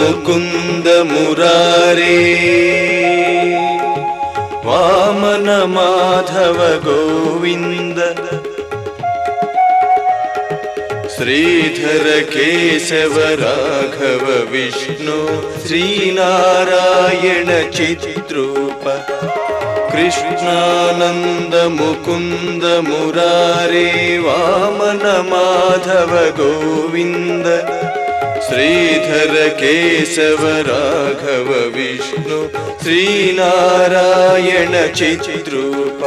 मुकुन्द मुरारे वामन माधव गोविन्द श्रीधर केशव राघव विष्णु श्रीनारायण चित्रूप कृष्णानन्द मुकुन्द मुरारे वामन माधव गोविन्द श्रीधर केशव राघव विष्णु श्रीनारायण चैच्रूप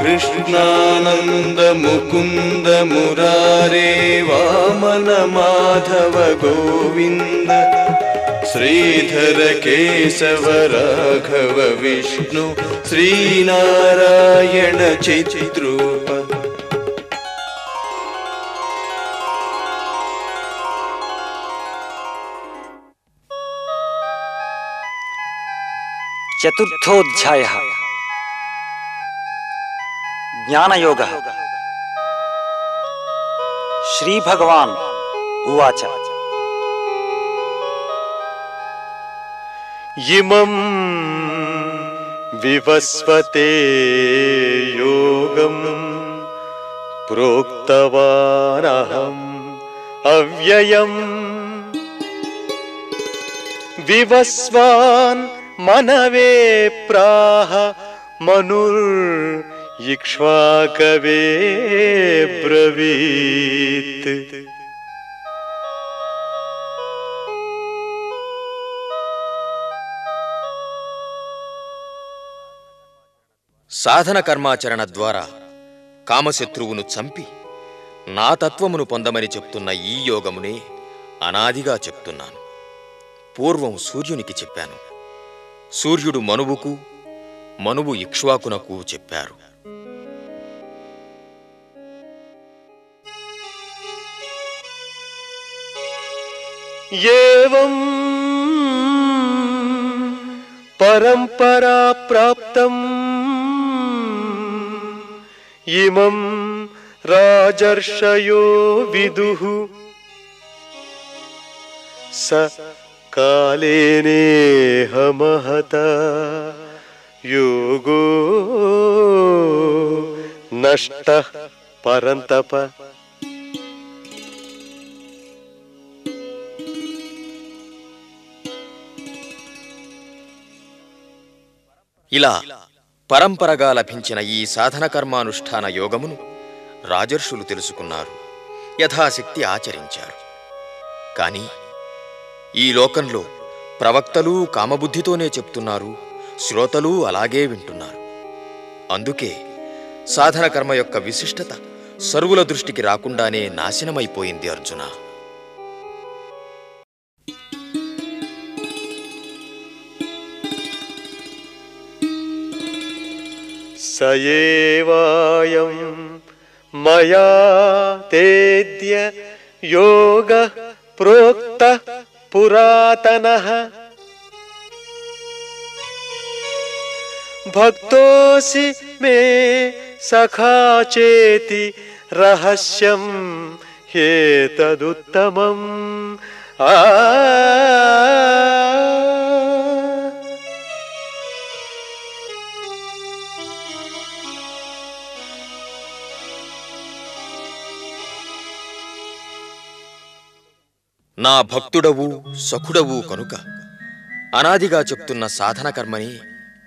कृष्णानन्द मुकुन्द मुरारे वामन माधव गोविन्द श्रीधर केशव राघव विष्णु श्रीनारायण चैच्रू चतुर्थोध्याय। ज्ञान योग श्री भगवान उवाच। इमं विवस्वते योग प्रोक्तवानहम् अव्ययम्। विवस्वान् మనవే ప్రాహ మనుర్ ఇక్ష్వాకవే బ్రవీత్. సాధన కర్మాచరణ ద్వారా కామశత్రువును చంపి నా తత్వమును పొందమని చెప్తున్న ఈ యోగమునే అనాదిగా చెప్తున్నాను. పూర్వం సూర్యునికి చెప్పాను. సూర్యుడు మనువుకు మనువు ఇక్ష్వాకునకు చెప్పారు. ఏవం పరంపరా ప్రాప్తం ఇమం రాజర్షయో విదు స కాలేనేహమహత యోగో నష్ట పరంతప ఇలా పరంపరగా లభించిన ఈ సాధన కర్మానుష్ఠాన యోగమును రాజర్షులు తెలుసుకున్నారు యథాశక్తి ఆచరించారు. కాని ఈ లోకంలో ప్రవక్తలు కామబుద్ధితోనే చెప్తున్నారు శ్రోతలు అలాగే వింటున్నారు. అందుకే సాధన కర్మ యొక్క విశిష్టత సరువుల దృష్టికి రాకుండానే నాశనమైపోయింది అర్జున. సయేవాయం మయా తేద్య యోగ ప్రోక్త पुरातनः। भक्तोऽसि मे सखा चेति रहस्यं ह्येतदुत्तमम् आ నా భక్తుడవు సఖుడవు కనుక. అనాదిగా చెప్తున్న సాధన కర్మని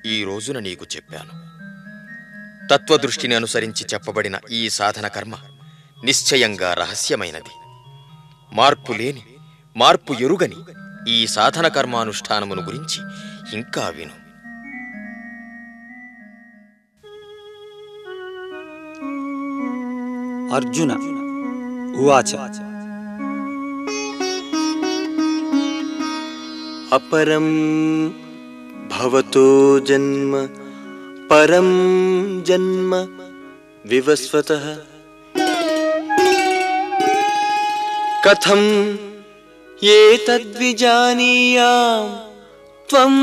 ఈ రోజున నీకు చెప్పాను. తత్వదృష్టిని అనుసరించి చెప్పబడిన ఈ సాధన కర్మ నిశ్చయంగా రహస్యమైనది. మార్పు లేని మార్పు ఎరుగని ఈ సాధన కర్మానుష్ఠానమును గురించి ఇంకా విను. అర్జున ఉవాచ. अपरं भवतो जन्म परं जन्म विवस्वतः कथम् एतद्विजानीयां त्वम्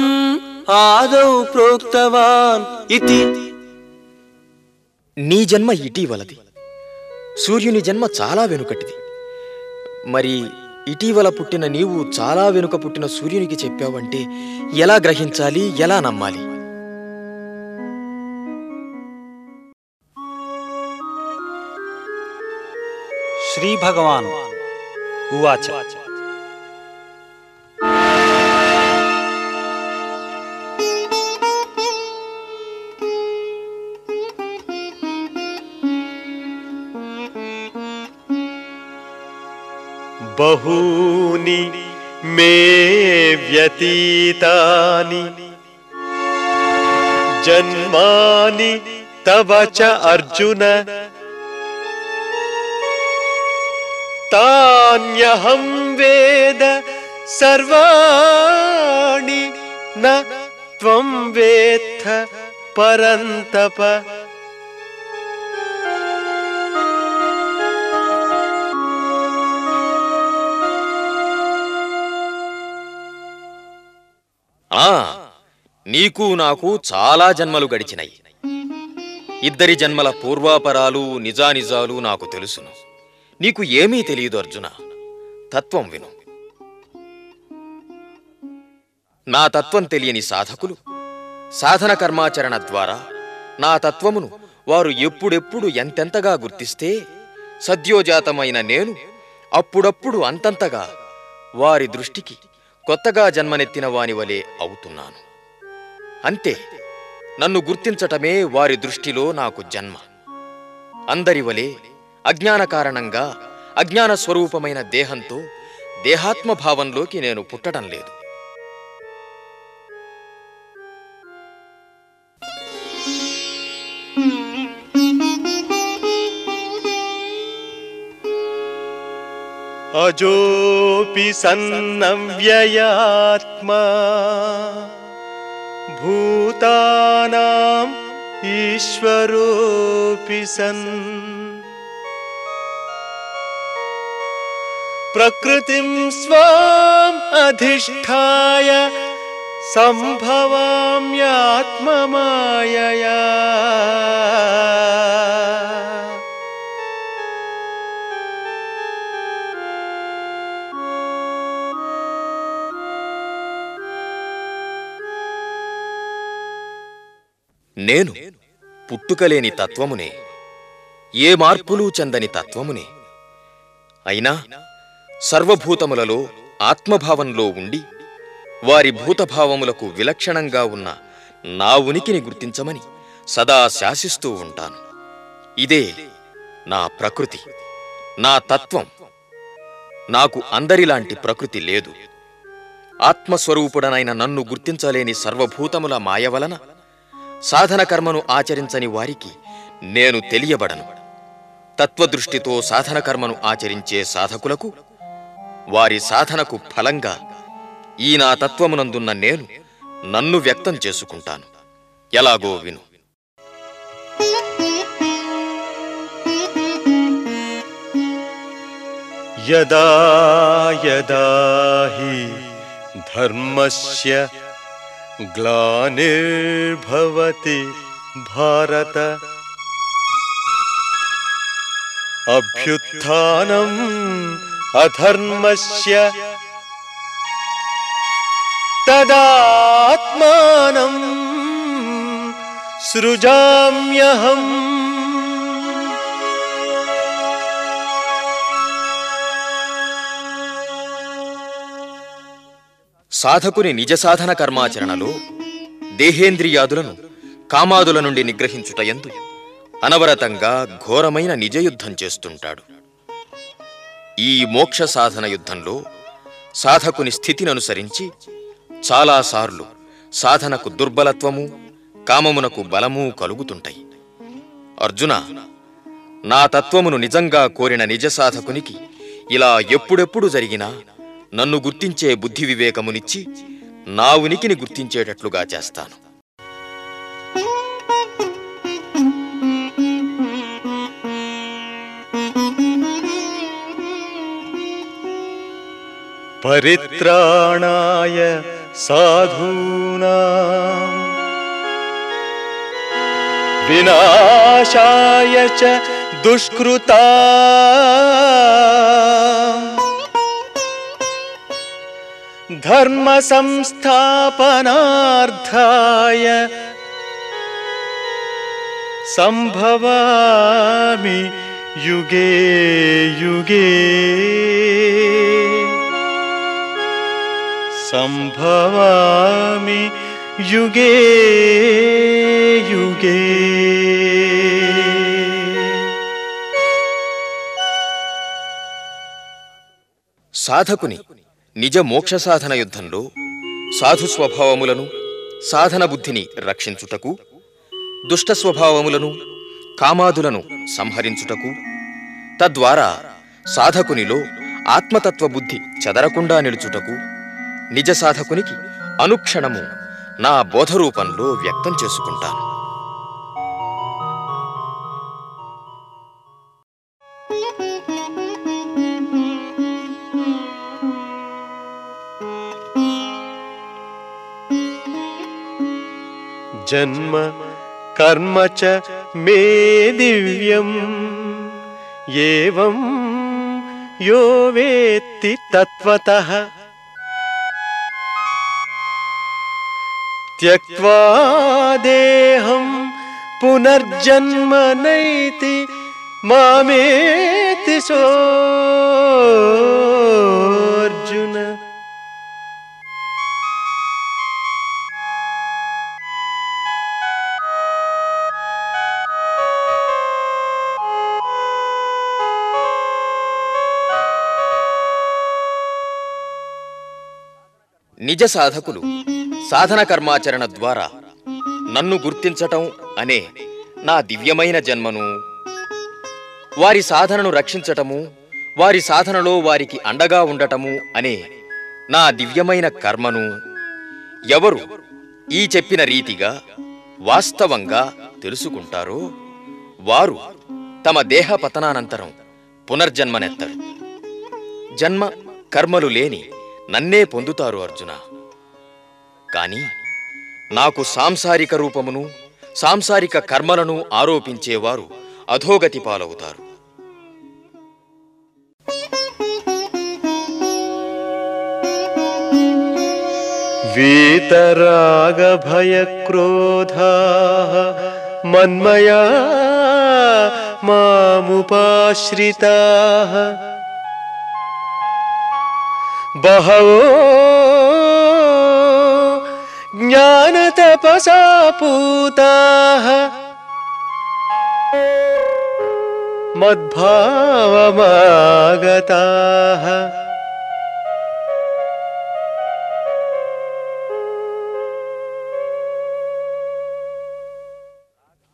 आदौ प्रोक्तवान् इति నీ జన్మ ఇటీవలది సూర్యుని జన్మ చాలా వెనుకటిది మరి ఇటీవల పుట్టిన నీవు చాలా వెనుక పుట్టిన సూర్యునికి చెప్పావంటే ఎలా గ్రహించాలి ఎలా నమ్మాలి? శ్రీ భగవాన్ ఉవాచ. बहूनि मे व्यतीतानि। जन्मानि तव च अर्जुन। तान्यहं वेद सर्वाणि न त्वं वेत्थ परन्तप ఆ నీకు నాకు చాలా జన్మలు గడిచినాయి. ఇద్దరి జన్మల పూర్వాపరాలు నిజానిజాలు నాకు తెలుసును. నీకు ఏమీ తెలియదు అర్జున. తత్వం విను. నా తత్వం తెలియని సాధకులు సాధన కర్మాచరణ ద్వారా నా తత్వమును వారు ఎప్పుడెప్పుడు ఎంతెంతగా గుర్తిస్తే సద్యోజాతమైన నేను అప్పుడప్పుడు అంతంతగా వారి దృష్టికి కొత్తగా జన్మనెత్తిన వాని వలె అవుతున్నాను. అంతే నన్ను గుర్తించటమే వారి దృష్టిలో నాకు జన్మ. అందరి వలె అజ్ఞాన కారణంగా అజ్ఞాన స్వరూపమైన దేహంతో దేహాత్మభావంలోకి నేను పుట్టడం లేదు. अजोऽपि सन्नव्ययात्मा भूतानाम् ईश्वरोऽपि सन्। प्रकृतिं स्वाम् अधिष्ठाय सम्भवाम्यात्ममायया నేను పుట్టుకలేని తత్వమునే ఏ మార్పులు చెందని తత్వమునే. అయినా సర్వభూతములలో ఆత్మభావంలో ఉండి వారి భూతభావములకు విలక్షణంగా ఉన్న నా ఉనికిని గుర్తించమని సదా శాసిస్తూ ఉంటాను. ఇదే నా ప్రకృతి నా తత్వం. నాకు అందరిలాంటి ప్రకృతి లేదు. ఆత్మస్వరూపుడనైన నన్ను గుర్తించలేని సర్వభూతముల మాయ వలన సాధన కర్మను ఆచరించని వారికి నేను తెలియబడను. తత్వదృష్టితో సాధన కర్మను ఆచరించే సాధకులకు వారి సాధనకు ఫలంగా ఈ నా తత్వమునందున్న నేను నన్ను వ్యక్తం చేసుకుంటాను. ఎలాగో విను. యదా యదా హి ధర్మస్య ग्लानिर्भवति भारत। अभ्युत्थानम् अधर्मस्य तदात्मानं सृजाम्यहम् సాధకుని నిజ సాధన కర్మాచరణలో దేహేంద్రియాదులను కామాదుల నుండి నిగ్రహించుటయందు అనవరతంగా ఘోరమైన నిజయుద్ధం చేస్తుంటాడు. ఈ మోక్ష సాధన యుద్ధంలో సాధకుని స్థితిని అనుసరించి చాలాసార్లు సాధనకు దుర్బలత్వము కామమునకు బలము కలుగుతుంటాయి. అర్జున నా తత్వమును నిజంగా కోరిన నిజ సాధకునికి ఇలా ఎప్పుడెప్పుడు జరిగినా నన్ను గుర్తించే బుద్ధి వివేకమునిచ్చి నా ఉనికిని గుర్తించేటట్లుగా చేస్తాను. పరిత్రాణాయ సాధూనా. వినాశాయ చ దుష్కృతా. धर्मसंस्थापनार्थाय सम्भवामि युगे युगे सम्भवामि युगे युगे సాధకుని నిజ మోక్ష సాధన యుద్ధంలో సాధు స్వభావములను సాధన బుద్ధిని రక్షించుటకు దుష్ట స్వభావములను కామాదులను సంహరించుటకు తద్వారా సాధకునిలో ఆత్మతత్వ బుద్ధి చెదరకుండా నిలుచుటకు నిజ సాధకునికి అనుక్షణము నా బోధరూపంలో వ్యక్తం చేసుకుంటాను. जन्म कर्म च मे दिव्यम्। एवं यो वेत्ति तत्त्वतः। त्यक्त्वा देहं पुनर्जन्म नैति मामेति सोऽर्जुन నిజ సాధకులు సాధన కర్మాచరణ ద్వారా నన్ను గుర్తించటం అనే నా దివ్యమైన జన్మను. వారి సాధనను రక్షించటము వారి సాధనలో వారికి అండగా ఉండటము అనే నా దివ్యమైన కర్మను ఎవరు ఈ చెప్పిన రీతిగా వాస్తవంగా తెలుసుకుంటారో వారు తమ దేహ పతనానంతరం పునర్జన్మనెత్తరు. జన్మ కర్మలు లేని నన్నే పొందుతారు అర్జున. కాని నాకు సాంసారిక రూపమును సాంసారిక కర్మలను ఆరోపించేవారు అధోగతి పాలవుతారు. వీతరాగభయక్రోధా మన్మయా మాముపాశ్రితా बहवो ज्ञानतपसा पूताः मद्भावमागताः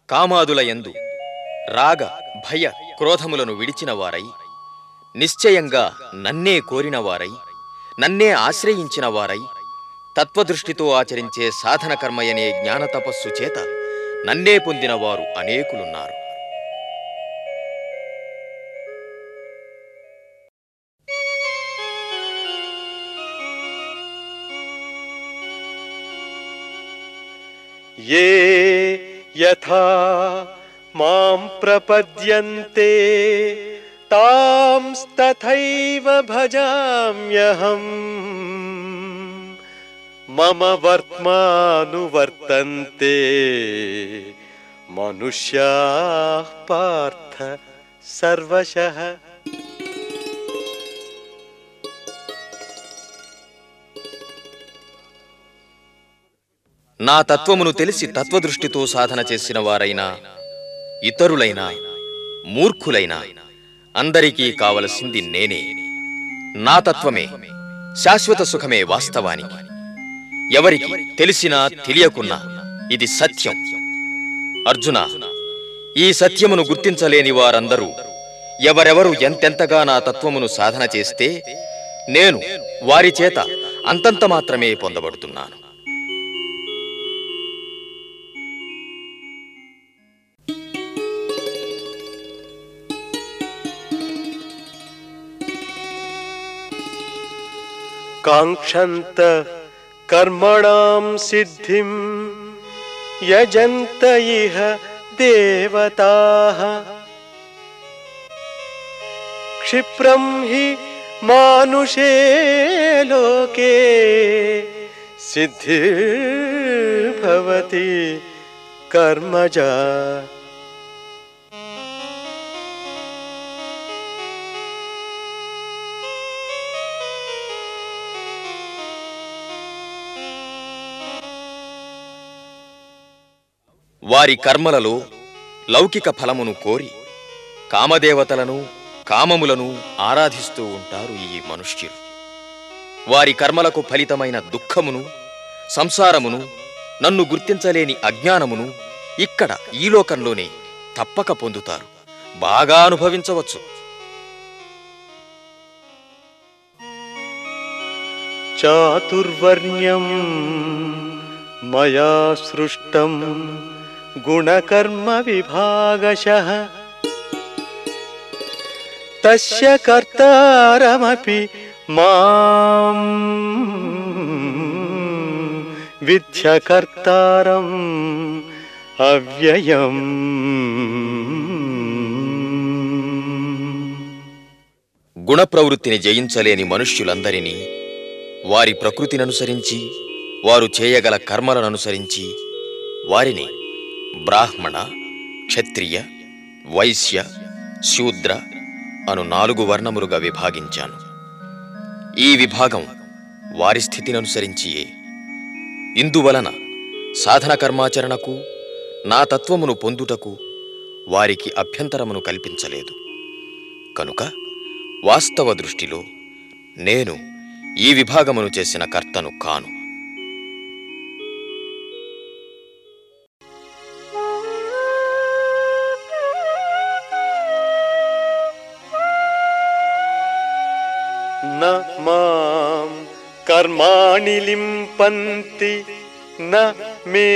కామాదుల యందు రాగ భయ క్రోధములను విడిచిన వారై నిశ్చయంగా నన్నే కోరిన వారై నన్నే ఆశ్రయించిన వారై తత్వదృష్టితో ఆచరించే సాధన కర్మయనే జ్ఞాన తపస్సు చేత నన్నే పొందినవారు అనేకులున్నారు. ఏ యథా మాం ప్రపద్యంతే तांस्तथैव भजाम्यहम् मम वर्त्मानुवर्तन्ते मनुष्याः पार्थ सर्वशः నా తత్వమును తెలిసి తత్వదృష్టితో సాధన చేసిన వారైనా ఇతరులైనా మూర్ఖులైనా అందరికీ కావలసింది నేనే. నా తత్వమే శాశ్వత సుఖమే వాస్తవానికి. ఎవరికి తెలిసినా తెలియకున్నా ఇది సత్యం. అర్జున ఈ సత్యమును గుర్తించలేని వారందరూ ఎవరెవరు ఎంతెంతగా నా తత్వమును సాధన చేస్తే నేను వారి చేత అంతంత మాత్రమే పొందబడుతున్నాను. काङ्क्षन्त कर्मणां सिद्धिं यजन्त इह देवताः। क्षिप्रं हि मानुषे लोके सिद्धि सिद्धिर्भवति कर्मजा। వారి కర్మలలో లౌకిక ఫలమును కోరి కామదేవతలను కామములను ఆరాధిస్తూ ఉంటారు ఈ మనుష్యులు. వారి కర్మలకు ఫలితమైన దుఃఖమును సంసారమును నన్ను గుర్తించలేని అజ్ఞానమును ఇక్కడ ఈ లోకంలోనే తప్పక పొందుతారు. బాగా అనుభవించవచ్చు. చాతుర్వర్ణ్యం మయా సృష్టం గుణకర్మ విభాగశః తస్య కర్తారమపి మాం విద్యకర్తారం అవ్యయం గుణప్రవృత్తిని జయించలేని మనుష్యులందరినీ వారి ప్రకృతిననుసరించి వారు చేయగల కర్మలననుసరించి వారిని బ్రాహ్మణ క్షత్రియ వైశ్య శూద్ర అను నాలుగు వర్ణములుగా విభాగించాను. ఈ విభాగం వారి స్థితిననుసరించియే. ఇందువలన సాధన కర్మాచరణకు నా తత్వమును పొందుటకు వారికి అభ్యంతరమును కల్పించలేదు. కనుక వాస్తవ దృష్టిలో నేను ఈ విభాగమును చేసిన కర్తను కాను. कर्माणि लिम्पन्ति न मे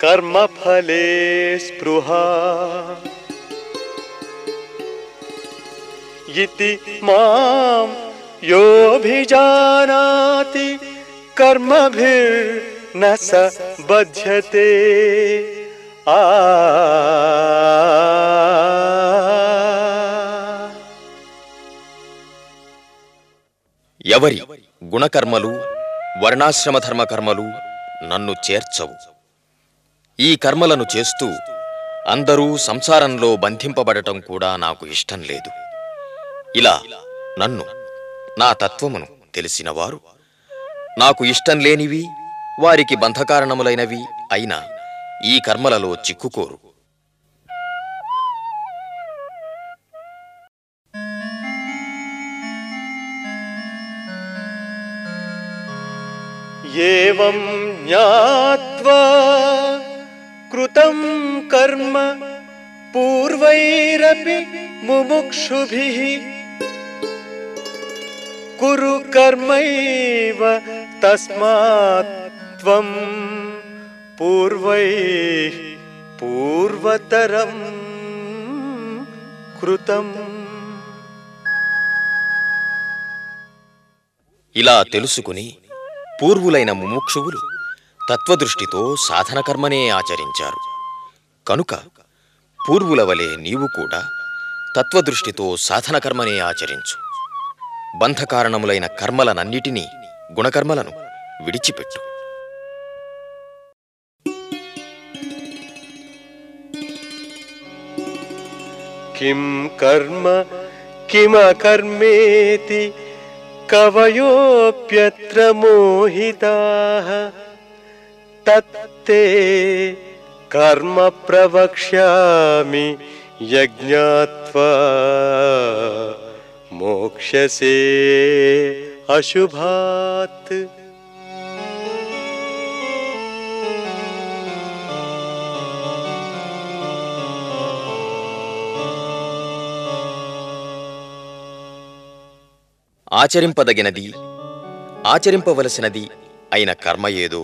कर्मफले स्पृहा इति मां योऽभिजानाति कर्मभिर्न स बध्यते आ ఎవరి గుణకర్మలు వర్ణాశ్రమధర్మకర్మలు నన్ను చేర్చవు. ఈ కర్మలను చేస్తూ అందరూ సంసారంలో బంధింపబడటం కూడా నాకు ఇష్టం లేదు. ఇలా నన్ను నా తత్వమును తెలిసినవారు. నాకు ఇష్టం లేనివి వారికి బంధకారణములైనవి అయినా ఈ కర్మలలో చిక్కుకోరు. ఏవం జ్ఞాత్వా కృతం కర్మ పూర్వైరపి ముముక్షుభిః కురు కర్మైవ తస్మాత్ త్వం పూర్వైః పూర్వతరం కృతం ఇలా తెలుసుకుని పూర్వులైన ముముక్షువులు తత్వదృష్టితో సాధనకర్మనే ఆచరించారు. కనుక పూర్వుల వలె నీవు కూడా తత్వదృష్టితో సాధనకర్మనే ఆచరించు. బంధకారణములైన కర్మలనన్నిటినీ గుణకర్మలను విడిచిపెట్టు. కిం కర్మ కిమ కర్మేతి कवयोऽप्यत्र मोहिताः। तत्ते कर्म प्रवक्ष्यामि यज्ञात्वा मोक्ष्यसे अशुभात् ఆచరింపదగినది ఆచరింపవలసినది అయిన కర్మ ఏదో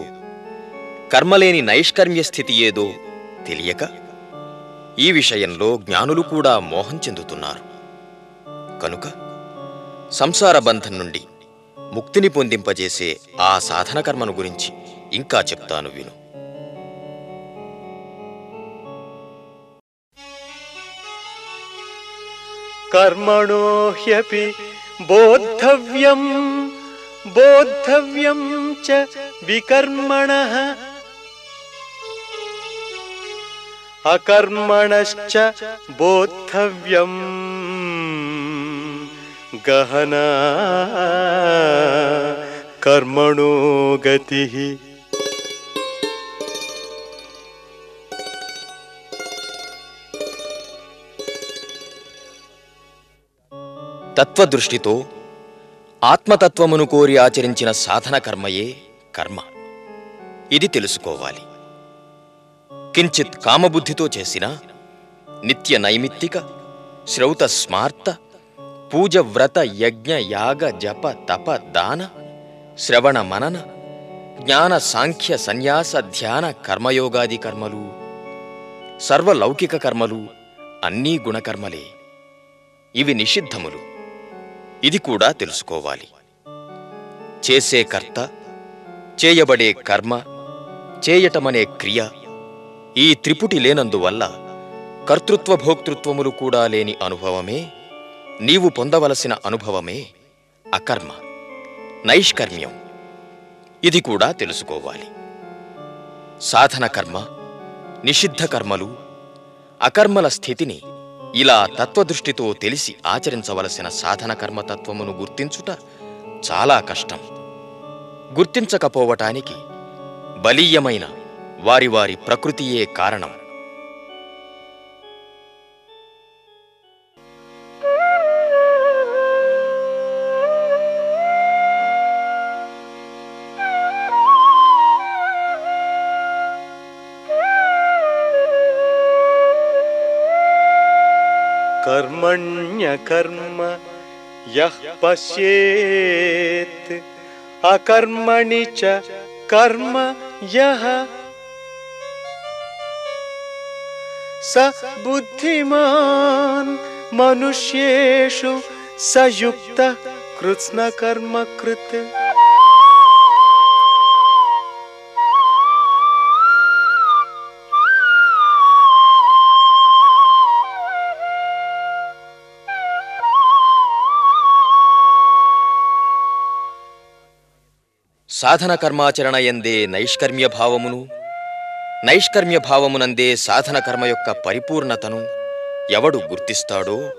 కర్మలేని నైష్కర్మ్య స్థితి ఏదో తెలియక ఈ విషయంలో జ్ఞానులు కూడా మోహం చెందుతున్నారు కనుక సంసార బంధం నుండి ముక్తిని పొందింపజేసే ఆ సాధన కర్మను గురించి ఇంకా చెప్తాను విను कर्मणो ह्यपि बोद्धव्यं बोद्धव्यं च विकर्मणः। अकर्मणश्च बोद्धव्यम्। गहना कर्मणो गतिः తత్వదృష్టితో ఆత్మతత్వమును కోరి ఆచరించిన సాధన కర్మయే కర్మ. ఇది తెలుసుకోవాలి. కించిత్ కామబుద్ధితో చేసిన నిత్య నైమిత్తిక శ్రౌత స్మార్త పూజ వ్రత యజ్ఞ యాగ జప తప దాన శ్రవణ మనన జ్ఞాన సాంఖ్య సన్యాస ధ్యాన కర్మయోగాది కర్మలు సర్వలౌకిక కర్మలు అన్నీ గుణకర్మలే. ఇవి నిషిద్ధములు. ఇది కూడా తెలుసుకోవాలి. చేసే కర్త చేయబడే కర్మ చేయటమనే క్రియ ఈ త్రిపుటి లేనందువల్ల కర్తృత్వ భోక్తృత్వములు కూడా లేని అనుభవమే నీవు పొందవలసిన అనుభవమే అకర్మ నైష్కర్మ్యం. ఇది కూడా తెలుసుకోవాలి. సాధన కర్మ నిషిద్ధ కర్మలు అకర్మల స్థితిని ఇలా తత్వదృష్టితో తెలిసి ఆచరించవలసిన సాధన కర్మతత్వమును గుర్తించుట చాలా కష్టం. గుర్తించకపోవటానికి బలీయమైన వారి వారి ప్రకృతియే కారణం. कर्मण्यकर्म यः पश्येत् अकर्मणि च कर्म यः। स बुद्धिमान् मनुष्येषु स युक्तः कृत्स्नकर्मकृत् సాధన కర్మాచరణ ఎందే నైష్కర్మ్య భావమును నైష్కర్మ్య భావమునందే సాధన కర్మ యొక్క పరిపూర్ణతను ఎవడు గుర్తిస్తాడో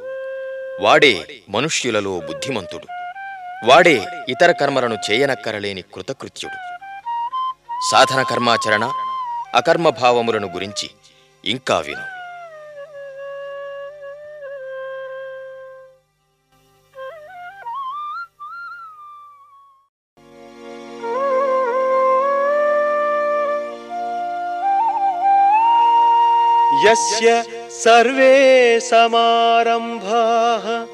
వాడే మనుష్యులలో బుద్ధిమంతుడు వాడే ఇతర కర్మలను చేయనక్కరలేని కృతకృత్యుడు. సాధన కర్మాచరణ అకర్మభావములను గురించి ఇంకా విను. यस्य सर्वे समारम्भाः।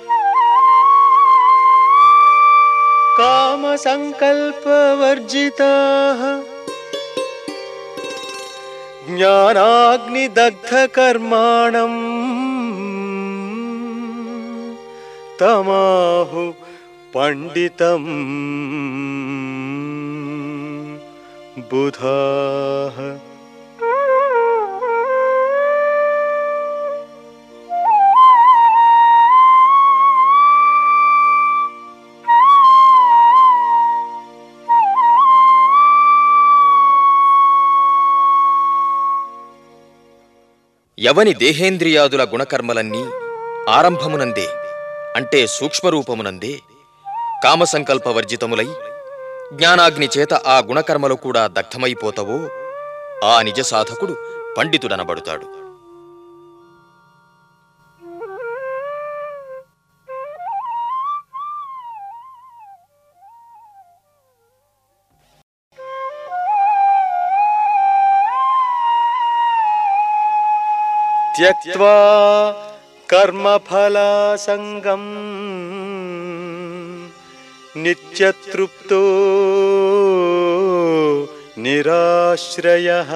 कामसङ्कल्पवर्जिताः। ज्ञानाग्निदग्धकर्माणम् तमाहु पण्डितम् बुधाः। ఎవని దేహేంద్రియాదుల గుణకర్మలన్నీ ఆరంభమునందే అంటే సూక్ష్మరూపమునందే కామసంకల్పవర్జితములై జ్ఞానాగ్ని చేత ఆ గుణకర్మలు కూడా దగ్ధమైపోతవో ఆ నిజ సాధకుడు పండితుడనబడుతాడు. त्यक्त्वा कर्मफलासङ्गम्। नित्यतृप्तो निराश्रयः।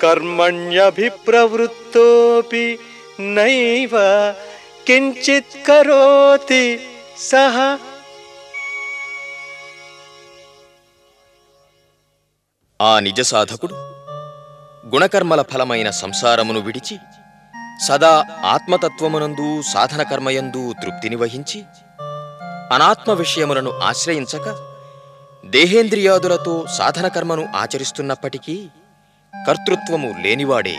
कर्मण्यभिप्रवृत्तोऽपि नैव किञ्चित् करोति सः ఆ నిజ సాధకుడు గుణకర్మల ఫలమైన సంసారమును విడిచి సదా ఆత్మతత్వమునందు సాధన కర్మయందు తృప్తిని వహించి అనాత్మ విషయములను ఆశ్రయించక దేహేంద్రియాదులతో సాధనకర్మను ఆచరిస్తున్నప్పటికీ కర్తృత్వము లేనివాడే.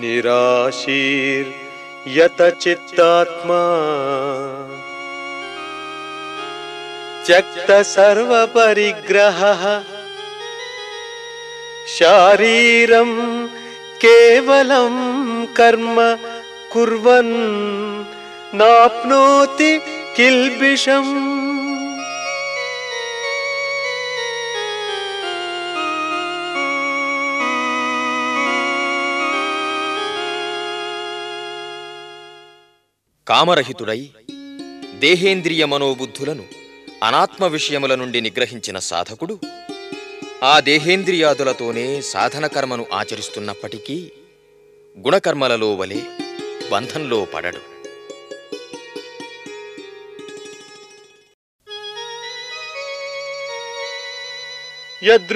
निराशीर्यतचित्तात्मा त्यक्तसर्वपरिग्रहः शारीरं केवलं कर्म कुर्वन् नाप्नोति किल्बिषम्। కామరహితుడై దేహేంద్రియ మనోబుద్ధులను అనాత్మ విషయముల నుండి నిగ్రహించిన సాధకుడు ఆ దేహేంద్రియాదులతోనే సాధన కర్మను ఆచరిస్తున్నప్పటికీ గుణకర్మలలో వలె బంధంలో పడడు.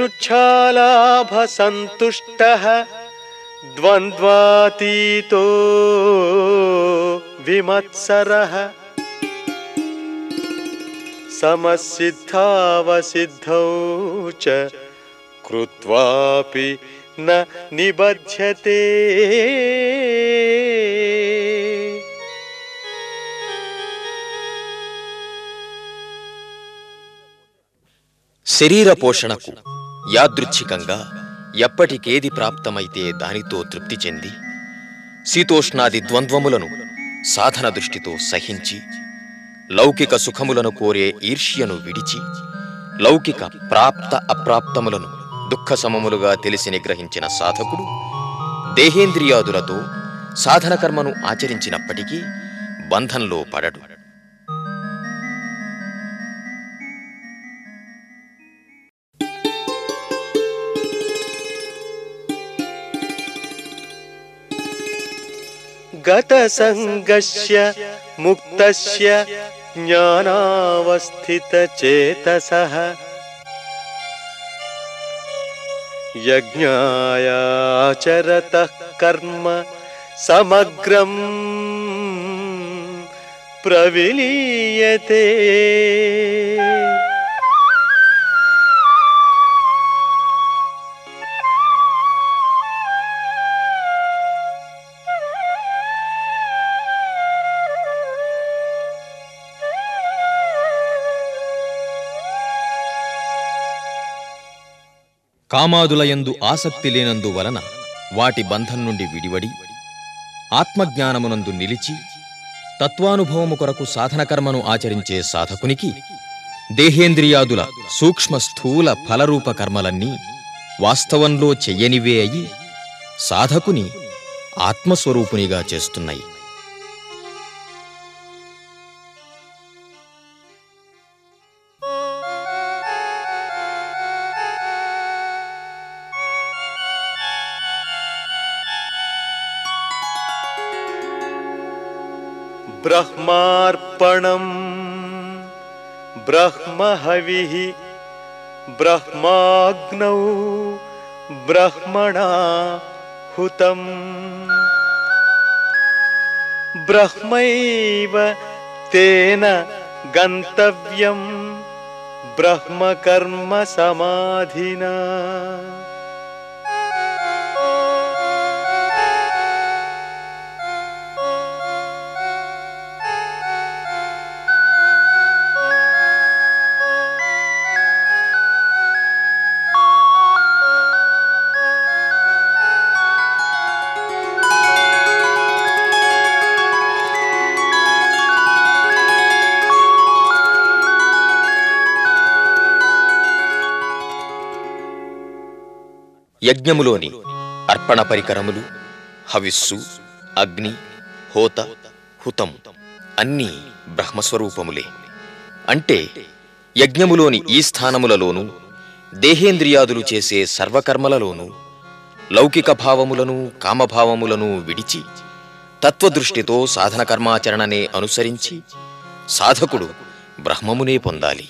యదృచ్ఛాలాభ సంతుష్ట ద్వంద్వాతీతో విమత్సర సమసిద్ధావసిద్ధౌ చ కృత్వాపి న నిబధ్యతే శరీర పోషణకు యాదృచ్ఛికంగా ఎప్పటికేది ప్రాప్తమైతే దానితో తృప్తి చెంది శీతోష్ణాది ద్వంద్వములను సాధన దృష్టితో సహించి లౌకిక సుఖములను కోరే ఈర్ష్యను విడిచి లౌకిక ప్రాప్త అప్రాప్తములను దుఃఖ సమములుగా తెలిసి నిగ్రహించిన సాధకుడు దేహేంద్రియాదులతో సాధన కర్మను ఆచరించినప్పటికీ బంధంలో పడడు. गतसङ्गस्य मुक्तस्य ज्ञानावस्थितचेतसः। यज्ञायाचरतः कर्म समग्रम् प्रविलीयते। కామాదులయందు ఆసక్తి లేనందు వలన వాటి బంధం నుండి విడివడి ఆత్మజ్ఞానమునందు నిలిచి తత్వానుభవము కొరకు సాధన కర్మను ఆచరించే సాధకునికి దేహేంద్రియాదుల సూక్ష్మ స్థూల ఫలరూప కర్మలన్నీ వాస్తవంలో చెయ్యనివే అయి సాధకుని ఆత్మస్వరూపునిగా చేస్తున్నాయి. ब्रह्मणम् ब्रह्महविः ब्रह्माग्नौ ब्रह्मणा हुतम् ब्रह्मैव तेन गन्तव्यम् ब्रह्मकर्मसमाधिना। యజ్ఞములోని అర్పణ పరికరములు హవిస్సు అగ్ని హోత హుతం అన్నీ బ్రహ్మస్వరూపములే. అంటే యజ్ఞములోని ఈ స్థానములలోనూ దేహేంద్రియాదులు చేసే సర్వకర్మలలోనూ లౌకిక భావములను కామభావములను విడిచి తత్వదృష్టితో సాధన కర్మాచరణనే అనుసరించి సాధకుడు బ్రహ్మమునే పొందాలి.